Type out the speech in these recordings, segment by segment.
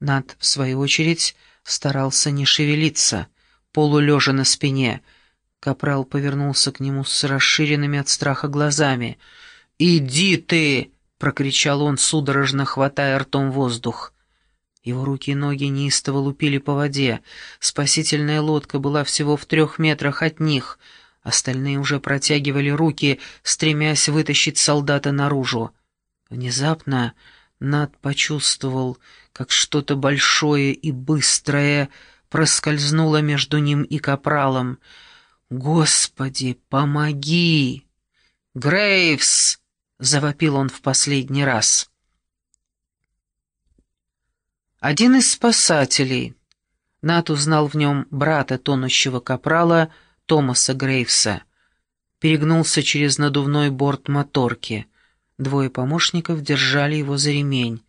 Над, в свою очередь, старался не шевелиться, полулежа на спине. Капрал повернулся к нему с расширенными от страха глазами. «Иди ты!» — прокричал он, судорожно хватая ртом воздух. Его руки и ноги неистово лупили по воде. Спасительная лодка была всего в трех метрах от них. Остальные уже протягивали руки, стремясь вытащить солдата наружу. Внезапно Над почувствовал, как что-то большое и быстрое проскользнуло между ним и капралом. «Господи, помоги!» «Грейвс!» — завопил он в последний раз. Один из спасателей. Нат узнал в нем брата тонущего капрала Томаса Грейвса. Перегнулся через надувной борт моторки. Двое помощников держали его за ремень.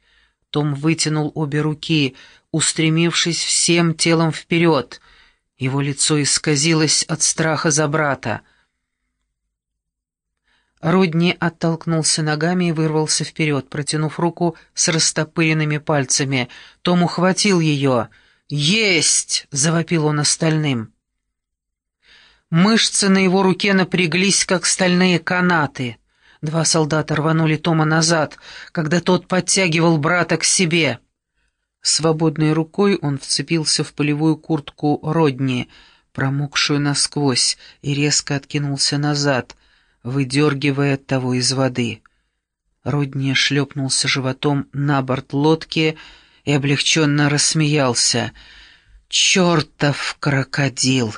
Том вытянул обе руки, устремившись всем телом вперед. Его лицо исказилось от страха за брата. Родни оттолкнулся ногами и вырвался вперед, протянув руку с растопыренными пальцами. Том ухватил ее. «Есть!» — завопил он остальным. Мышцы на его руке напряглись, как стальные канаты. Два солдата рванули Тома назад, когда тот подтягивал брата к себе. Свободной рукой он вцепился в полевую куртку Родни, промокшую насквозь, и резко откинулся назад — выдергивая того из воды. Родни шлепнулся животом на борт лодки и облегченно рассмеялся. «Чертов крокодил!»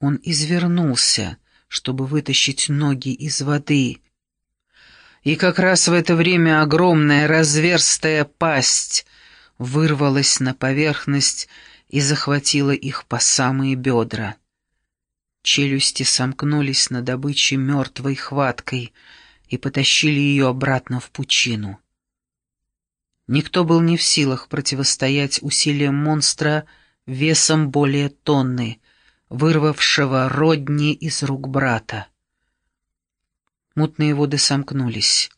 Он извернулся, чтобы вытащить ноги из воды. И как раз в это время огромная разверстая пасть вырвалась на поверхность и захватила их по самые бедра. Челюсти сомкнулись на добыче мертвой хваткой и потащили ее обратно в пучину. Никто был не в силах противостоять усилиям монстра весом более тонны, вырвавшего родни из рук брата. Мутные воды сомкнулись,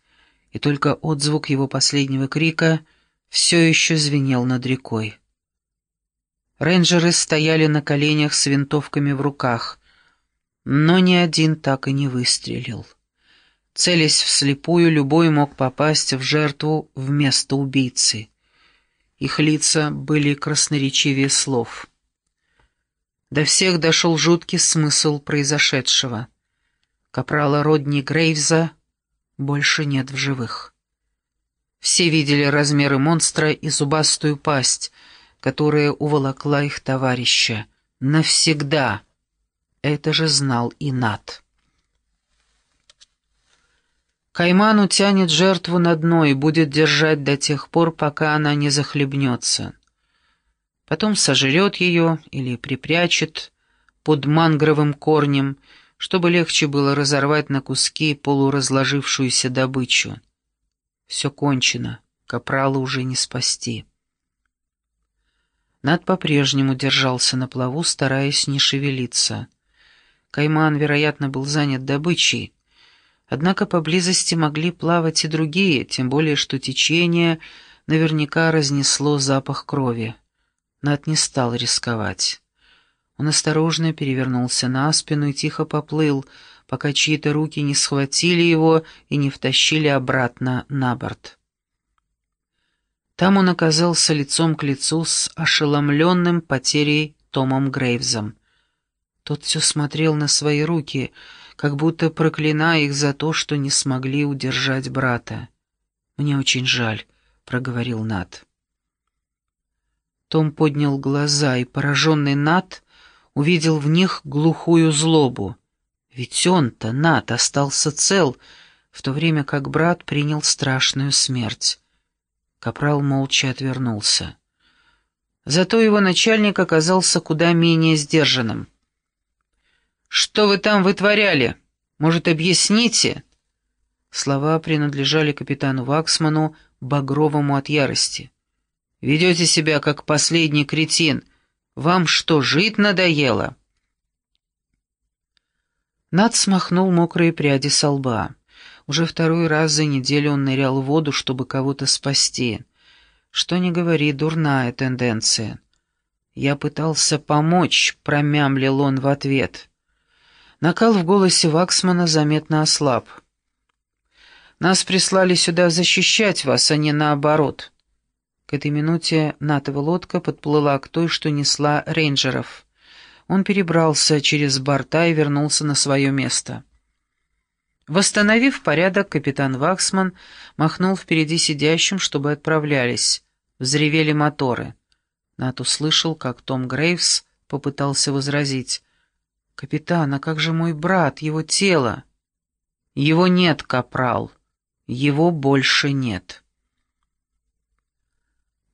и только отзвук его последнего крика все еще звенел над рекой. Рейнджеры стояли на коленях с винтовками в руках, но ни один так и не выстрелил. Целясь вслепую, любой мог попасть в жертву вместо убийцы. Их лица были красноречивее слов. До всех дошел жуткий смысл произошедшего. Капрала Родни Грейвза больше нет в живых. Все видели размеры монстра и зубастую пасть, которая уволокла их товарища. Навсегда. Это же знал и Нат. Кайман утянет жертву на дно и будет держать до тех пор, пока она не захлебнется. Потом сожрет ее или припрячет под мангровым корнем, чтобы легче было разорвать на куски полуразложившуюся добычу. Все кончено, капрала уже не спасти. Над по-прежнему держался на плаву, стараясь не шевелиться. Кайман, вероятно, был занят добычей. Однако поблизости могли плавать и другие, тем более что течение наверняка разнесло запах крови. Над не стал рисковать. Он осторожно перевернулся на спину и тихо поплыл, пока чьи-то руки не схватили его и не втащили обратно на борт. Там он оказался лицом к лицу с ошеломленным потерей Томом Грейвзом. Тот все смотрел на свои руки, как будто проклиная их за то, что не смогли удержать брата. «Мне очень жаль», — проговорил Нат. Том поднял глаза, и пораженный Нат увидел в них глухую злобу. Ведь он-то, Нат, остался цел, в то время как брат принял страшную смерть. Капрал молча отвернулся. Зато его начальник оказался куда менее сдержанным. «Что вы там вытворяли? Может, объясните?» Слова принадлежали капитану Ваксману, багровому от ярости. «Ведете себя, как последний кретин. Вам что, жить надоело?» Над смахнул мокрые пряди со лба. Уже второй раз за неделю он нырял в воду, чтобы кого-то спасти. Что ни говори, дурная тенденция. Я пытался помочь, промямлил он в ответ. Накал в голосе Ваксмана заметно ослаб. Нас прислали сюда защищать вас, а не наоборот. К этой минуте натова лодка подплыла к той, что несла рейнджеров. Он перебрался через борта и вернулся на свое место. Восстановив порядок, капитан Ваксман махнул впереди сидящим, чтобы отправлялись. Взревели моторы. Нат услышал, как Том Грейвс попытался возразить. «Капитан, а как же мой брат, его тело?» «Его нет, капрал. Его больше нет».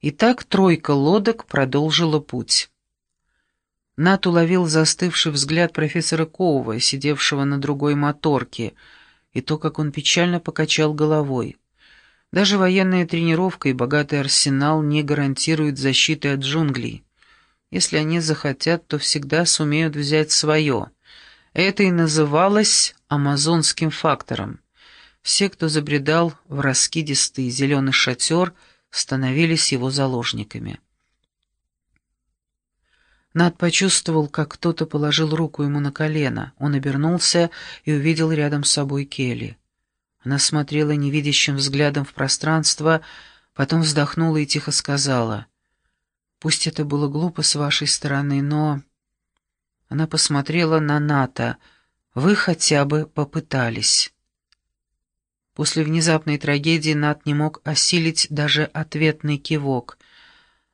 Итак, тройка лодок продолжила путь. Нат уловил застывший взгляд профессора Коува, сидевшего на другой моторке, и то, как он печально покачал головой. Даже военная тренировка и богатый арсенал не гарантируют защиты от джунглей. Если они захотят, то всегда сумеют взять свое. Это и называлось амазонским фактором. Все, кто забредал в раскидистый зеленый шатер — становились его заложниками. Над почувствовал, как кто-то положил руку ему на колено. Он обернулся и увидел рядом с собой Келли. Она смотрела невидящим взглядом в пространство, потом вздохнула и тихо сказала, «Пусть это было глупо с вашей стороны, но...» Она посмотрела на Ната. «Вы хотя бы попытались». После внезапной трагедии Нат не мог осилить даже ответный кивок.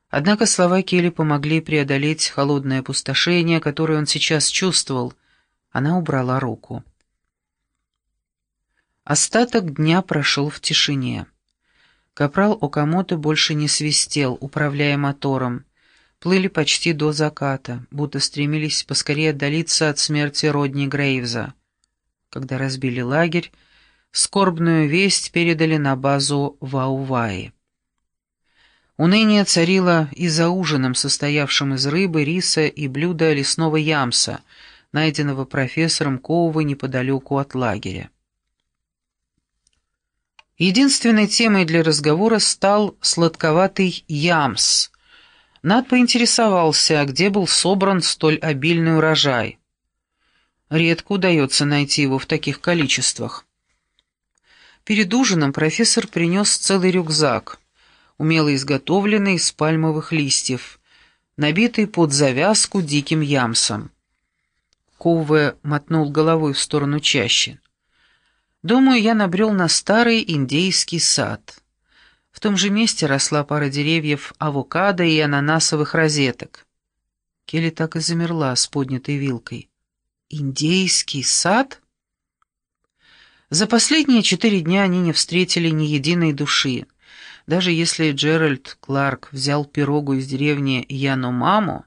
Однако слова Келли помогли преодолеть холодное опустошение, которое он сейчас чувствовал. Она убрала руку. Остаток дня прошел в тишине. Капрал Окамото больше не свистел, управляя мотором. Плыли почти до заката, будто стремились поскорее отдалиться от смерти Родни Грейвза. Когда разбили лагерь, скорбную весть передали на базу Вауваи. Уныние царило и за ужином, состоявшим из рыбы, риса и блюда лесного ямса, найденного профессором Коувы неподалеку от лагеря. Единственной темой для разговора стал сладковатый ямс. Над поинтересовался, где был собран столь обильный урожай. Редко удается найти его в таких количествах. Перед ужином профессор принес целый рюкзак, умело изготовленный из пальмовых листьев, набитый под завязку диким ямсом. Кове мотнул головой в сторону чаще. «Думаю, я набрел на старый индейский сад. В том же месте росла пара деревьев авокадо и ананасовых розеток». Келли так и замерла с поднятой вилкой. «Индейский сад?» За последние четыре дня они не встретили ни единой души. Даже если Джеральд Кларк взял пирогу из деревни Яну-Маму,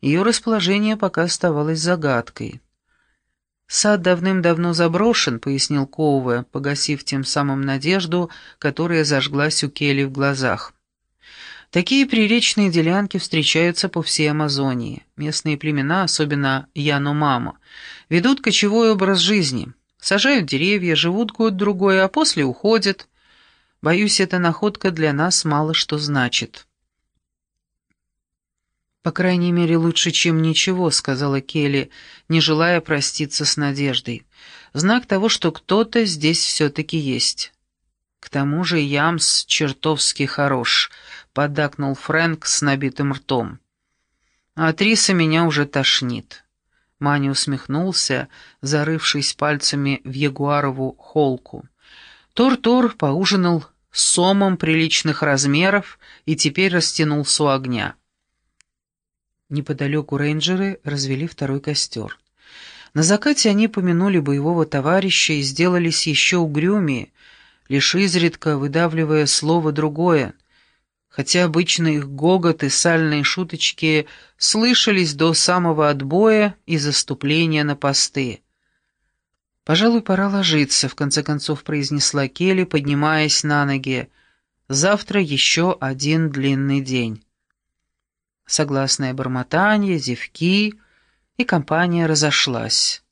ее расположение пока оставалось загадкой. «Сад давным-давно заброшен», — пояснил Коуве, погасив тем самым надежду, которая зажглась у Келли в глазах. Такие приречные делянки встречаются по всей Амазонии. Местные племена, особенно Яну-Маму, ведут кочевой образ жизни — Сажают деревья, живут год-другой, а после уходят. Боюсь, эта находка для нас мало что значит. «По крайней мере, лучше, чем ничего», — сказала Келли, не желая проститься с надеждой. «Знак того, что кто-то здесь все-таки есть». «К тому же Ямс чертовски хорош», — поддакнул Фрэнк с набитым ртом. «А Триса меня уже тошнит». Маня усмехнулся, зарывшись пальцами в ягуарову холку. Тор-Тор поужинал сомом приличных размеров и теперь растянулся у огня. Неподалеку рейнджеры развели второй костер. На закате они помянули боевого товарища и сделались еще угрюмее, лишь изредка выдавливая слово другое — хотя обычно их гогот и сальные шуточки слышались до самого отбоя и заступления на посты. «Пожалуй, пора ложиться», — в конце концов произнесла Келли, поднимаясь на ноги. «Завтра еще один длинный день». Согласное бормотание, зевки, и компания разошлась.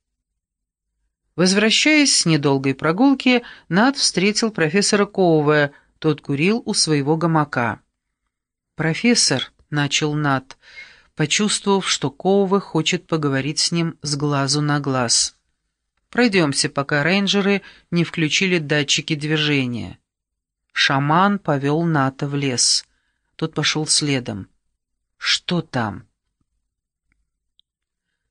Возвращаясь с недолгой прогулки, Над встретил профессора Коува, тот курил у своего гамака. «Профессор», — начал Нат, почувствовав, что Коува хочет поговорить с ним с глазу на глаз. «Пройдемся, пока рейнджеры не включили датчики движения». Шаман повел Ната в лес. Тот пошел следом. «Что там?»